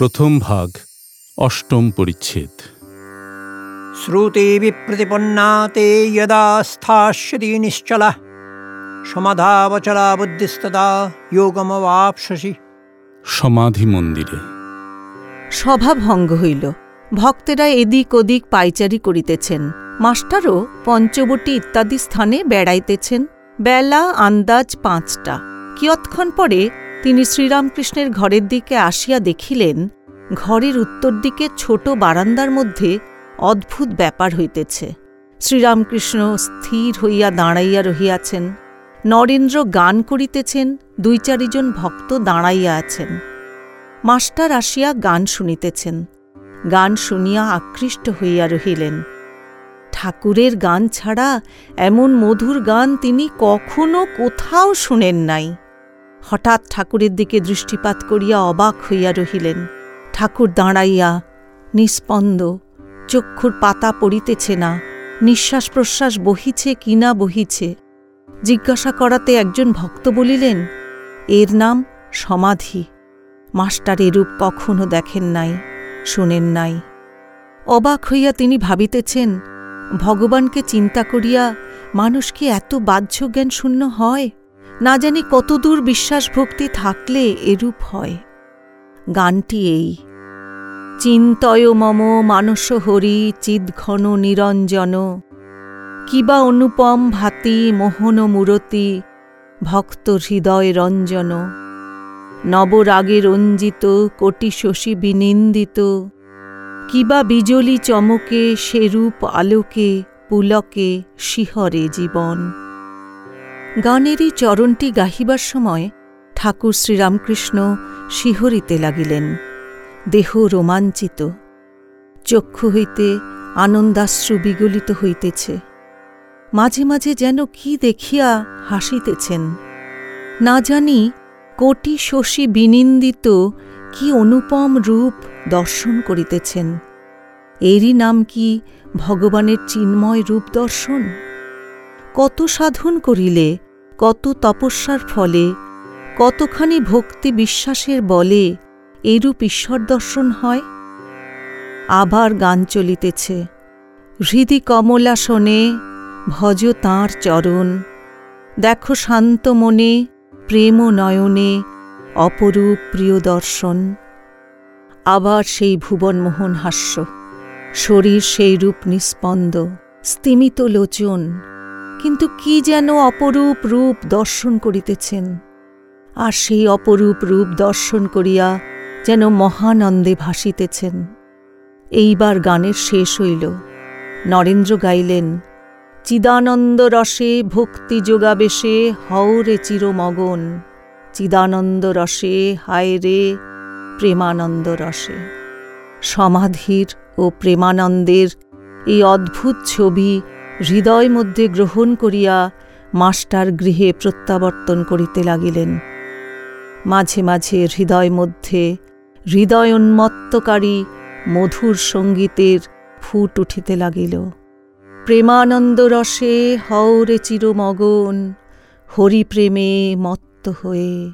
প্রথম ভাগ অষ্টম পরিচ্ছেদ। শ্রুতিবিপ্রতিপন্নাতে যদা স্থিতি নিশ্চলা সমাধাবচলা বুদ্ধিস্তদা যোগমবাপসি সমাধি মন্দিরে। সভা ভঙ্গ হইল। ভক্তেরা এদিক ওদিক পাইচারি করিতেছেন। মাস্টারও পঞ্চবটি ইত্যাদি স্থানে বেড়াইতেছেন। বেলা আন্দাজ পাঁচটা। কিয়ৎক্ষণ পরে তিনি শ্রীরামকৃষ্ণের ঘরের দিকে আসিয়া দেখিলেন, ঘরের উত্তর দিকে ছোট বারান্দার মধ্যে অদ্ভুত ব্যাপার হইতেছে। শ্রীরামকৃষ্ণ স্থির হইয়া দাঁড়াইয়া রহিয়াছেন। নরেন্দ্র গান করিতেছেন, দুই চারিজন ভক্ত দাঁড়াইয়া আছেন। মাস্টার আসিয়া গান শুনিতেছেন। গান শুনিয়া আকৃষ্ট হইয়া রহিলেন। ঠাকুরের গান ছাড়া এমন মধুর গান তিনি কখনো কোথাও শুনেন নাই। হঠাৎ ঠাকুরের দিকে দৃষ্টিপাত করিয়া অবাক হইয়া রহিলেন। ঠাকুর দাঁড়াইয়া নিস্পন্দ, চক্ষুর পাতা পড়িতেছে না নিঃশ্বাস প্রশ্বাস বহিছে কি না বহিছে। জিজ্ঞাসা করাতে একজন ভক্ত বলিলেন, এর নাম সমাধি। মাস্টার এরূপ কখনো দেখেন নাই, শোনেন নাই। অবাক হইয়া তিনি ভাবিতেছেন, ভগবানকে চিন্তা করিয়া মানুষ কি এত বাহ্য জ্ঞান শূন্য হয়? না জানি কতদূর বিশ্বাস ভক্তি থাকলে এরূপ হয়। গানটি এই। চিন্তয় মম মানস হরি চিদ্ঘন নিরঞ্জন। কিবা অনুপম ভাতি মোহন মূরতি, ভক্ত হৃদয় রঞ্জন। নবরাগে রঞ্জিত, কোটি শশী বিনিন্দিত। কিবা বিজলি চমকে, সেরূপ আলোকে, পুলকে শিহরে জীবন। গানেরই চরণটি গাহিবার সময় ঠাকুর শ্রীরামকৃষ্ণ শিহরিতে লাগিলেন, দেহ রোমাঞ্চিত। চক্ষু হইতে আনন্দাশ্রু বিগলিত হইতেছে। মাঝে মাঝে যেন কি দেখিয়া হাসিতেছেন। না জানি কোটি শশী বিনিন্দিত কি অনুপম রূপ দর্শন করিতেছেন। এরই নাম কি ভগবানের চিন্ময় রূপ দর্শন? কত সাধন করিলে, কত তপস্যার ফলে, কতখানি ভক্তি বিশ্বাসের বলে এরূপ ঈশ্বর দর্শন হয়? আবার গান চলিতেছে, হৃদি কমলাসনে ভজ তাঁর চরণ। দেখো শান্ত মনে, প্রেম নয়নে অপরূপ প্রিয় দর্শন। আবার সেই ভুবনমোহন হাস্য, শরীর সেই রূপ নিস্পন্দ, স্তিমিত লোচন। কিন্তু কি যেন অপরূপ রূপ দর্শন করিতেছেন। আর সেই অপরূপ রূপ দর্শন করিয়া যেন মহানন্দে ভাসিতেছেন। এইবার গানের শেষ হইল। নরেন্দ্র গাইলেন, চিদানন্দ রসে ভক্তি যোগাবেশে হওরে চিরমগন। চিদানন্দ রসে, হায় রে প্রেমানন্দ রসে। সমাধির ও প্রেমানন্দের এই অদ্ভুত ছবি হৃদয় মধ্যে গ্রহণ করিয়া মাস্টার গৃহে প্রত্যাবর্তন করিতে লাগিলেন। মাঝে মাঝে হৃদয় মধ্যে হৃদয় উন্মত্তকারী মধুর সঙ্গীতের ফুট উঠিতে লাগিল। প্রেমানন্দ রসে হওরে চিরমগন, হরিপ্রেমে মত্ত হয়ে